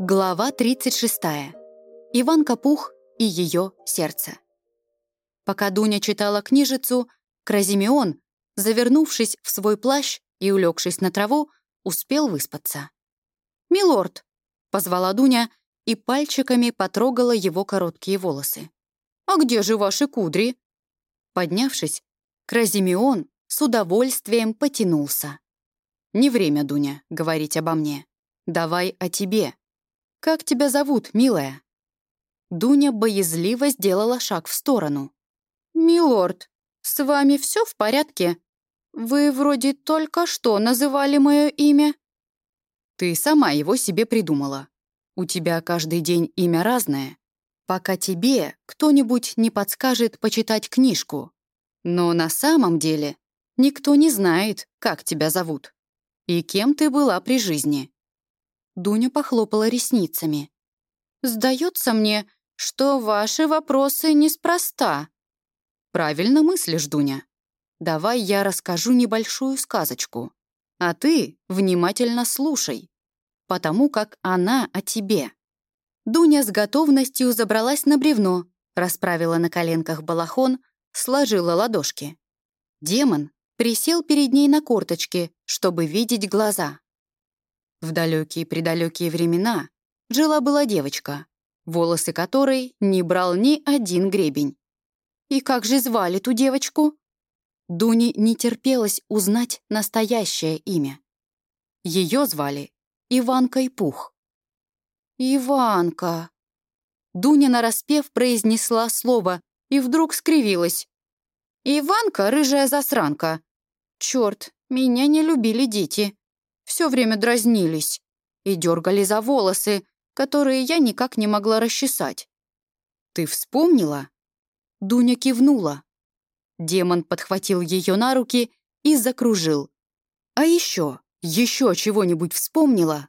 Глава 36. Иван Капух и ее сердце. Пока Дуня читала книжицу, Кразимеон, завернувшись в свой плащ и улегшись на траву, успел выспаться. «Милорд!» — позвала Дуня и пальчиками потрогала его короткие волосы. «А где же ваши кудри?» Поднявшись, Кразимеон с удовольствием потянулся. «Не время, Дуня, говорить обо мне. Давай о тебе. Как тебя зовут, милая?» Дуня боязливо сделала шаг в сторону. «Милорд, с вами все в порядке? Вы вроде только что называли мое имя». «Ты сама его себе придумала. У тебя каждый день имя разное, пока тебе кто-нибудь не подскажет почитать книжку. Но на самом деле никто не знает, как тебя зовут и кем ты была при жизни. Дуня похлопала ресницами. «Сдается мне, что ваши вопросы неспроста». «Правильно мыслишь, Дуня. Давай я расскажу небольшую сказочку, а ты внимательно слушай, потому как она о тебе». Дуня с готовностью забралась на бревно, расправила на коленках балахон, сложила ладошки. Демон присел перед ней на корточки, чтобы видеть глаза. В далекие-предалекие времена жила-была девочка, волосы которой не брал ни один гребень. И как же звали ту девочку? Дуне не терпелось узнать настоящее имя. Ее звали Иванкой Пух. «Иванка!» Дуня нараспев произнесла слово и вдруг скривилась. «Иванка — рыжая засранка. Черт, меня не любили дети все время дразнились и дергали за волосы, которые я никак не могла расчесать. «Ты вспомнила?» Дуня кивнула. Демон подхватил ее на руки и закружил. «А еще, еще чего-нибудь вспомнила?»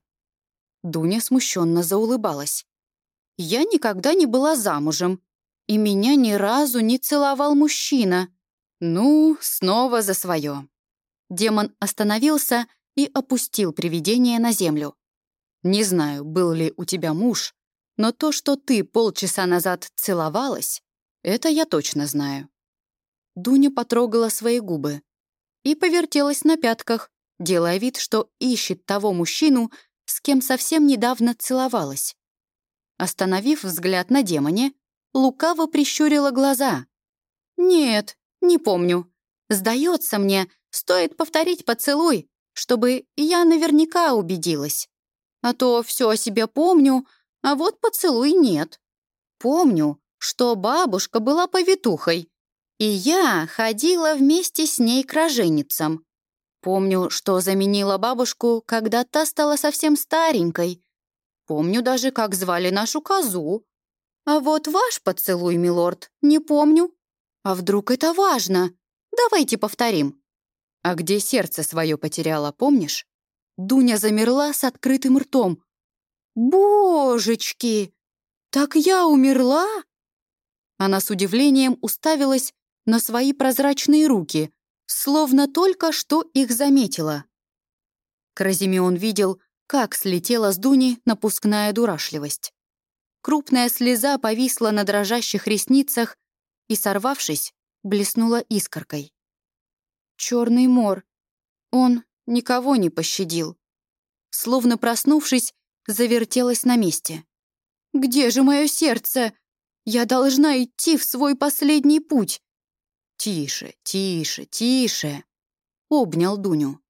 Дуня смущенно заулыбалась. «Я никогда не была замужем, и меня ни разу не целовал мужчина. Ну, снова за свое». Демон остановился и опустил привидение на землю. «Не знаю, был ли у тебя муж, но то, что ты полчаса назад целовалась, это я точно знаю». Дуня потрогала свои губы и повертелась на пятках, делая вид, что ищет того мужчину, с кем совсем недавно целовалась. Остановив взгляд на демоне, лукаво прищурила глаза. «Нет, не помню. Сдается мне, стоит повторить поцелуй, чтобы я наверняка убедилась. А то все о себе помню, а вот поцелуй нет. Помню, что бабушка была повитухой, и я ходила вместе с ней к роженицам. Помню, что заменила бабушку, когда та стала совсем старенькой. Помню даже, как звали нашу козу. А вот ваш поцелуй, милорд, не помню. А вдруг это важно? Давайте повторим. А где сердце свое потеряла, помнишь? Дуня замерла с открытым ртом. «Божечки! Так я умерла?» Она с удивлением уставилась на свои прозрачные руки, словно только что их заметила. Кразимеон видел, как слетела с Дуни напускная дурашливость. Крупная слеза повисла на дрожащих ресницах и, сорвавшись, блеснула искоркой. Черный мор. Он никого не пощадил. Словно проснувшись, завертелась на месте. «Где же мое сердце? Я должна идти в свой последний путь!» «Тише, тише, тише!» — обнял Дуню.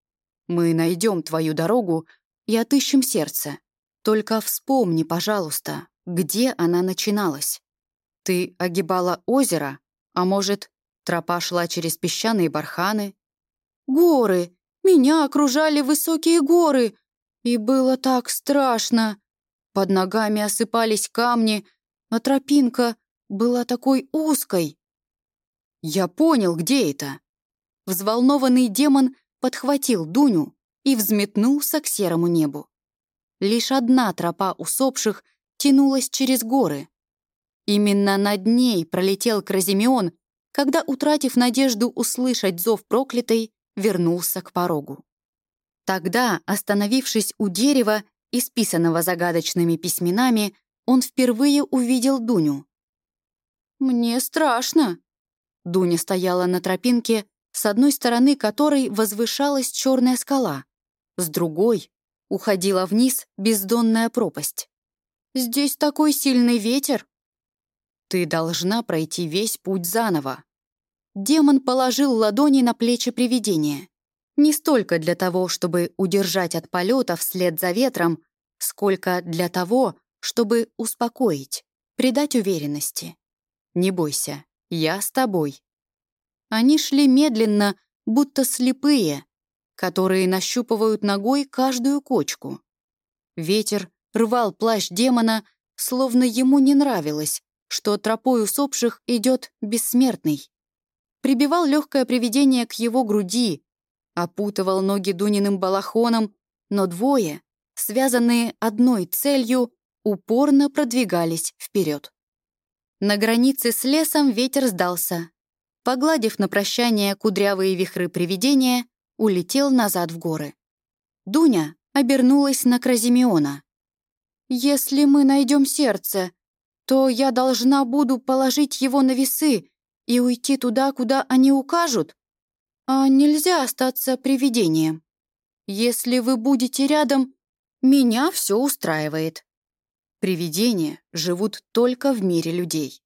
«Мы найдем твою дорогу и отыщем сердце. Только вспомни, пожалуйста, где она начиналась. Ты огибала озеро, а может, тропа шла через песчаные барханы, Горы! Меня окружали высокие горы! И было так страшно! Под ногами осыпались камни, а тропинка была такой узкой. Я понял, где это. Взволнованный демон подхватил Дуню и взметнулся к серому небу. Лишь одна тропа усопших тянулась через горы. Именно над ней пролетел Кразимеон, когда, утратив надежду услышать зов проклятой, вернулся к порогу. Тогда, остановившись у дерева исписанного загадочными письменами, он впервые увидел Дуню. «Мне страшно». Дуня стояла на тропинке, с одной стороны которой возвышалась черная скала, с другой уходила вниз бездонная пропасть. «Здесь такой сильный ветер!» «Ты должна пройти весь путь заново». Демон положил ладони на плечи привидения. Не столько для того, чтобы удержать от полета вслед за ветром, сколько для того, чтобы успокоить, придать уверенности. «Не бойся, я с тобой». Они шли медленно, будто слепые, которые нащупывают ногой каждую кочку. Ветер рвал плащ демона, словно ему не нравилось, что тропой усопших идет бессмертный. Прибивал легкое привидение к его груди, опутывал ноги Дуниным балахоном, но двое, связанные одной целью, упорно продвигались вперед. На границе с лесом ветер сдался. Погладив на прощание кудрявые вихры привидения, улетел назад в горы. Дуня обернулась на Кразимеона. «Если мы найдем сердце, то я должна буду положить его на весы и уйти туда, куда они укажут. А нельзя остаться привидением. Если вы будете рядом, меня все устраивает». Привидения живут только в мире людей.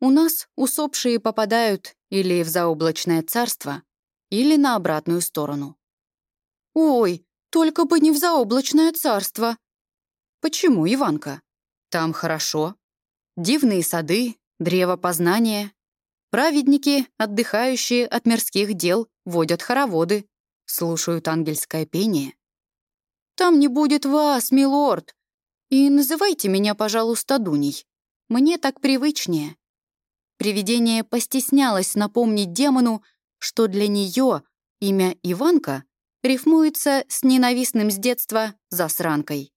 У нас усопшие попадают или в заоблачное царство, или на обратную сторону. «Ой, только бы не в заоблачное царство!» «Почему, Иванка? Там хорошо. Дивные сады, древо познания. Праведники, отдыхающие от мирских дел, водят хороводы, слушают ангельское пение. Там не будет вас, милорд. И называйте меня, пожалуйста, Дуней. Мне так привычнее». Привидение постеснялось напомнить демону, что для нее имя Иванка рифмуется с ненавистным с детства засранкой.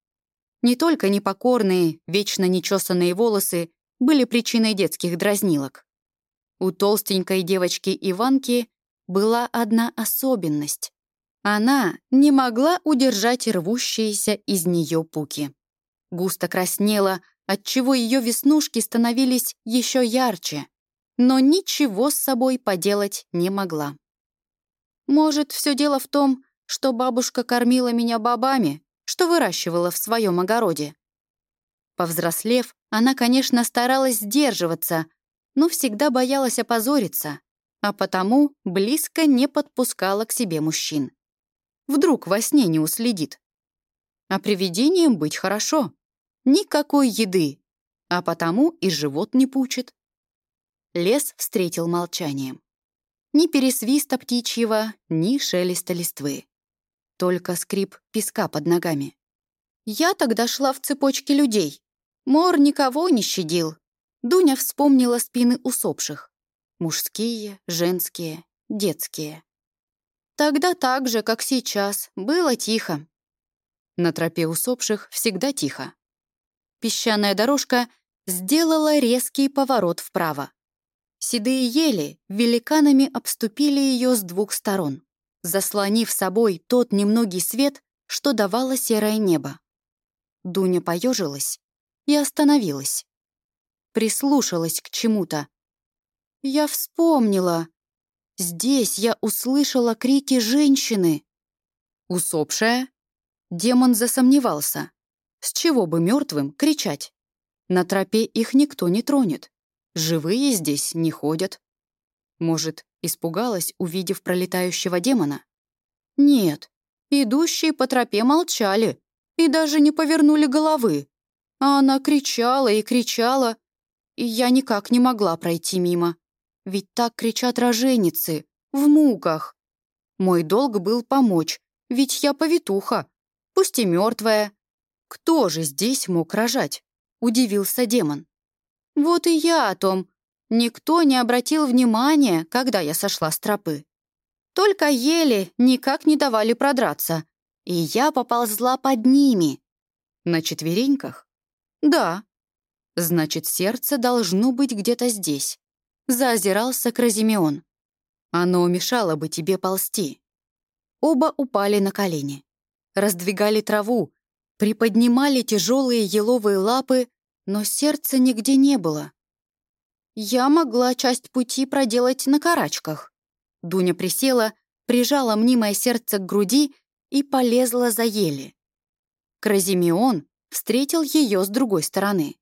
Не только непокорные, вечно нечесанные волосы были причиной детских дразнилок. У толстенькой девочки Иванки была одна особенность. Она не могла удержать рвущиеся из нее пуки. Густо краснела, отчего ее веснушки становились еще ярче но ничего с собой поделать не могла. Может, все дело в том, что бабушка кормила меня бобами, что выращивала в своем огороде. Повзрослев, она, конечно, старалась сдерживаться, но всегда боялась опозориться, а потому близко не подпускала к себе мужчин. Вдруг во сне не уследит. А привидением быть хорошо. Никакой еды, а потому и живот не пучит. Лес встретил молчанием. Ни пересвиста птичьего, ни шелеста листвы. Только скрип песка под ногами. Я тогда шла в цепочке людей. Мор никого не щадил. Дуня вспомнила спины усопших. Мужские, женские, детские. Тогда так же, как сейчас, было тихо. На тропе усопших всегда тихо. Песчаная дорожка сделала резкий поворот вправо. Седые ели великанами обступили ее с двух сторон, заслонив собой тот немногий свет, что давало серое небо. Дуня поежилась и остановилась. Прислушалась к чему-то. Я вспомнила. Здесь я услышала крики женщины. Усопшая? Демон засомневался. С чего бы мертвым кричать? На тропе их никто не тронет. Живые здесь не ходят. Может, испугалась, увидев пролетающего демона? Нет, идущие по тропе молчали и даже не повернули головы. А она кричала и кричала, и я никак не могла пройти мимо. Ведь так кричат роженицы, в муках. Мой долг был помочь, ведь я повитуха, пусть и мертвая. Кто же здесь мог рожать? Удивился демон. Вот и я о том. Никто не обратил внимания, когда я сошла с тропы. Только ели, никак не давали продраться. И я поползла под ними. На четвереньках? Да. Значит, сердце должно быть где-то здесь. Заозирался Кразимеон. Оно мешало бы тебе ползти. Оба упали на колени. Раздвигали траву, приподнимали тяжелые еловые лапы, но сердца нигде не было. Я могла часть пути проделать на карачках. Дуня присела, прижала мнимое сердце к груди и полезла за ели. Кразимеон встретил ее с другой стороны.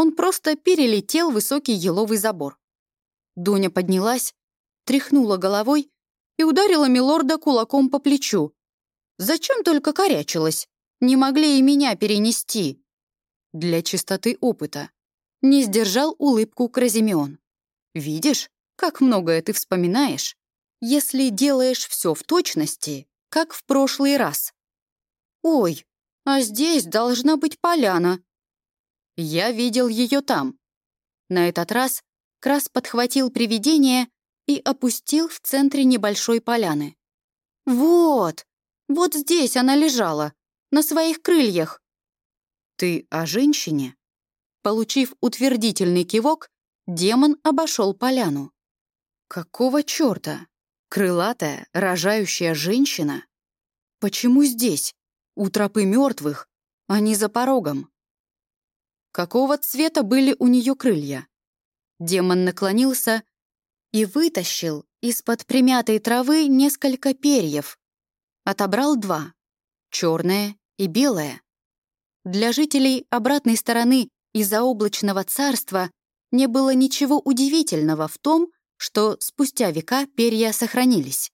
Он просто перелетел высокий еловый забор. Дуня поднялась, тряхнула головой и ударила Милорда кулаком по плечу. «Зачем только корячилась? Не могли и меня перенести!» Для чистоты опыта. Не сдержал улыбку Кразимеон. «Видишь, как многое ты вспоминаешь, если делаешь все в точности, как в прошлый раз. Ой, а здесь должна быть поляна. Я видел ее там. На этот раз Крас подхватил привидение и опустил в центре небольшой поляны. «Вот! Вот здесь она лежала, на своих крыльях!» «Ты о женщине?» Получив утвердительный кивок, демон обошел поляну. «Какого черта? Крылатая, рожающая женщина? Почему здесь, у тропы мертвых, а не за порогом?» Какого цвета были у нее крылья? Демон наклонился и вытащил из-под примятой травы несколько перьев. Отобрал два — черное и белое. Для жителей обратной стороны из-за облачного царства не было ничего удивительного в том, что спустя века перья сохранились.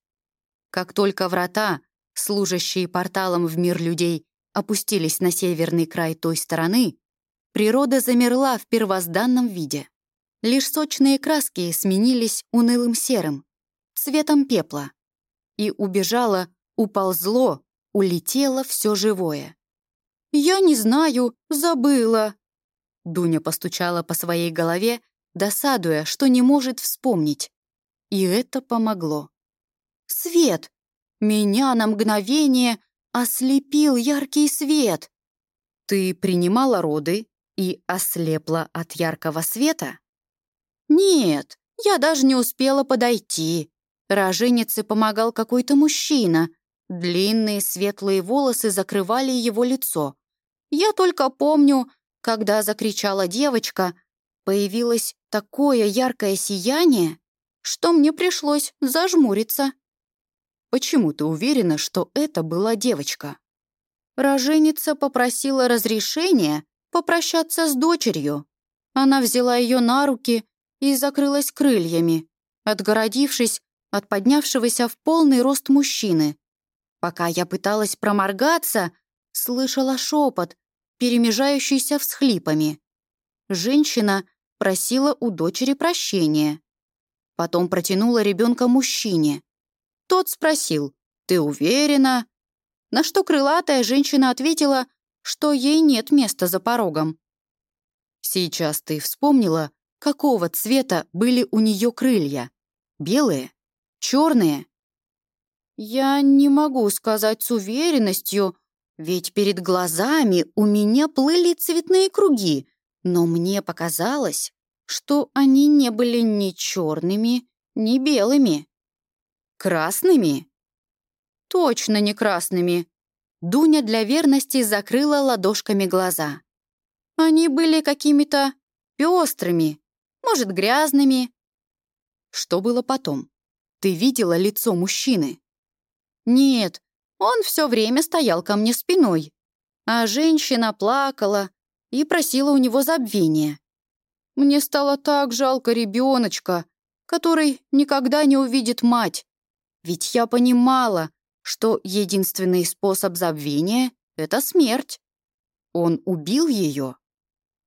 Как только врата, служащие порталом в мир людей, опустились на северный край той стороны, природа замерла в первозданном виде. Лишь сочные краски сменились унылым серым, цветом пепла. И убежало, уползло, улетело все живое. «Я не знаю, забыла». Дуня постучала по своей голове, досадуя, что не может вспомнить. И это помогло. «Свет! Меня на мгновение ослепил яркий свет!» «Ты принимала роды и ослепла от яркого света?» «Нет, я даже не успела подойти. Роженице помогал какой-то мужчина. Длинные светлые волосы закрывали его лицо. Я только помню, когда закричала девочка, появилось такое яркое сияние, что мне пришлось зажмуриться. Почему ты уверена, что это была девочка? Роженица попросила разрешения попрощаться с дочерью. Она взяла ее на руки и закрылась крыльями, отгородившись от поднявшегося в полный рост мужчины. Пока я пыталась проморгаться, слышала шепот, перемежающийся всхлипами. Женщина просила у дочери прощения. Потом протянула ребенка мужчине. Тот спросил, «Ты уверена?» На что крылатая женщина ответила, что ей нет места за порогом. «Сейчас ты вспомнила, какого цвета были у нее крылья? Белые? Черные?» «Я не могу сказать с уверенностью, ведь перед глазами у меня плыли цветные круги, но мне показалось, что они не были ни черными, ни белыми. Красными? Точно не красными. Дуня для верности закрыла ладошками глаза. Они были какими-то пестрыми, может, грязными. Что было потом? Ты видела лицо мужчины? Нет, он все время стоял ко мне спиной, а женщина плакала и просила у него забвения. Мне стало так жалко ребеночка, который никогда не увидит мать, ведь я понимала, что единственный способ забвения — это смерть. Он убил ее.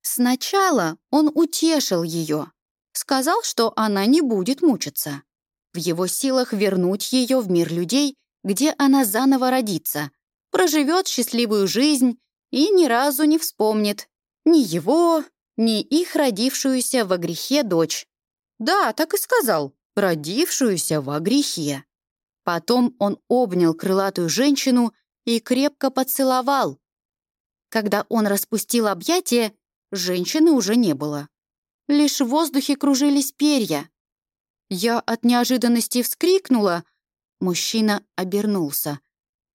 Сначала он утешил ее, сказал, что она не будет мучиться. В его силах вернуть ее в мир людей где она заново родится, проживет счастливую жизнь и ни разу не вспомнит ни его, ни их родившуюся во грехе дочь. Да, так и сказал, родившуюся во грехе. Потом он обнял крылатую женщину и крепко поцеловал. Когда он распустил объятия, женщины уже не было. Лишь в воздухе кружились перья. Я от неожиданности вскрикнула — Мужчина обернулся,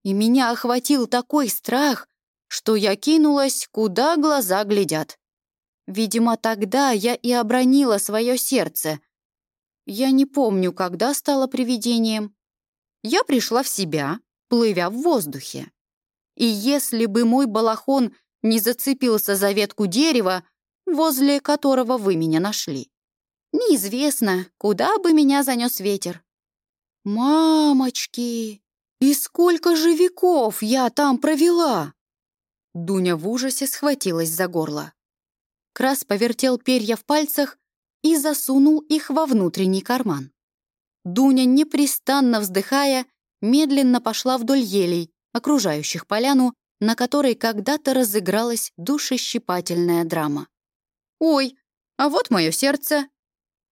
и меня охватил такой страх, что я кинулась, куда глаза глядят. Видимо, тогда я и обронила свое сердце. Я не помню, когда стала привидением. Я пришла в себя, плывя в воздухе. И если бы мой балахон не зацепился за ветку дерева, возле которого вы меня нашли, неизвестно, куда бы меня занес ветер. «Мамочки! И сколько же веков я там провела!» Дуня в ужасе схватилась за горло. Крас повертел перья в пальцах и засунул их во внутренний карман. Дуня, непрестанно вздыхая, медленно пошла вдоль елей, окружающих поляну, на которой когда-то разыгралась душещипательная драма. «Ой, а вот мое сердце!»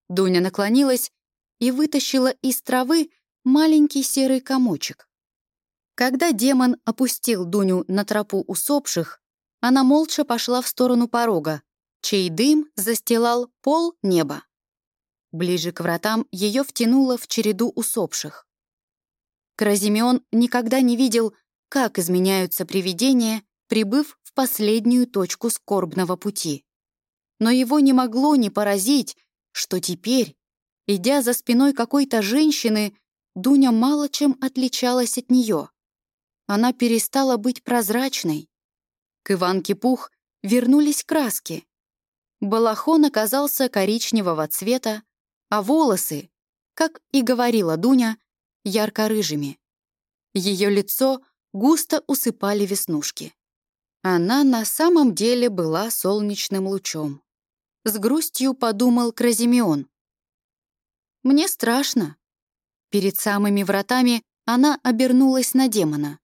Дуня наклонилась и вытащила из травы маленький серый комочек. Когда демон опустил Дуню на тропу усопших, она молча пошла в сторону порога, чей дым застилал пол неба. Ближе к вратам ее втянуло в череду усопших. Кразимеон никогда не видел, как изменяются привидения, прибыв в последнюю точку скорбного пути. Но его не могло не поразить, что теперь, идя за спиной какой-то женщины, Дуня мало чем отличалась от нее. Она перестала быть прозрачной. К Иванке Пух вернулись краски. Балахон оказался коричневого цвета, а волосы, как и говорила Дуня, ярко-рыжими. Ее лицо густо усыпали веснушки. Она на самом деле была солнечным лучом. С грустью подумал Кразимеон. «Мне страшно», Перед самыми вратами она обернулась на демона.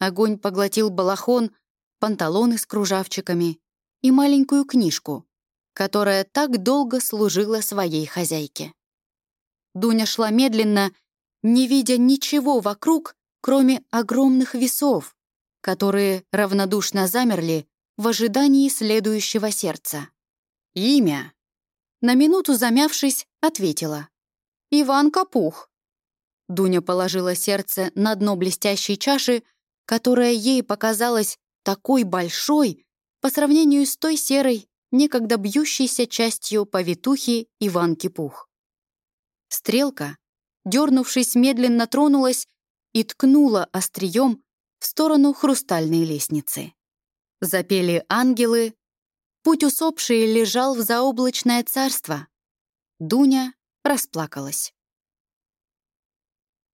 Огонь поглотил балахон, панталоны с кружавчиками и маленькую книжку, которая так долго служила своей хозяйке. Дуня шла медленно, не видя ничего вокруг, кроме огромных весов, которые равнодушно замерли в ожидании следующего сердца. «Имя?» На минуту замявшись, ответила. «Иван Капух». Дуня положила сердце на дно блестящей чаши, которая ей показалась такой большой по сравнению с той серой, некогда бьющейся частью повитухи Иванки Пух. Стрелка, дернувшись, медленно тронулась и ткнула острием в сторону хрустальной лестницы. Запели ангелы, путь усопший лежал в заоблачное царство. Дуня расплакалась.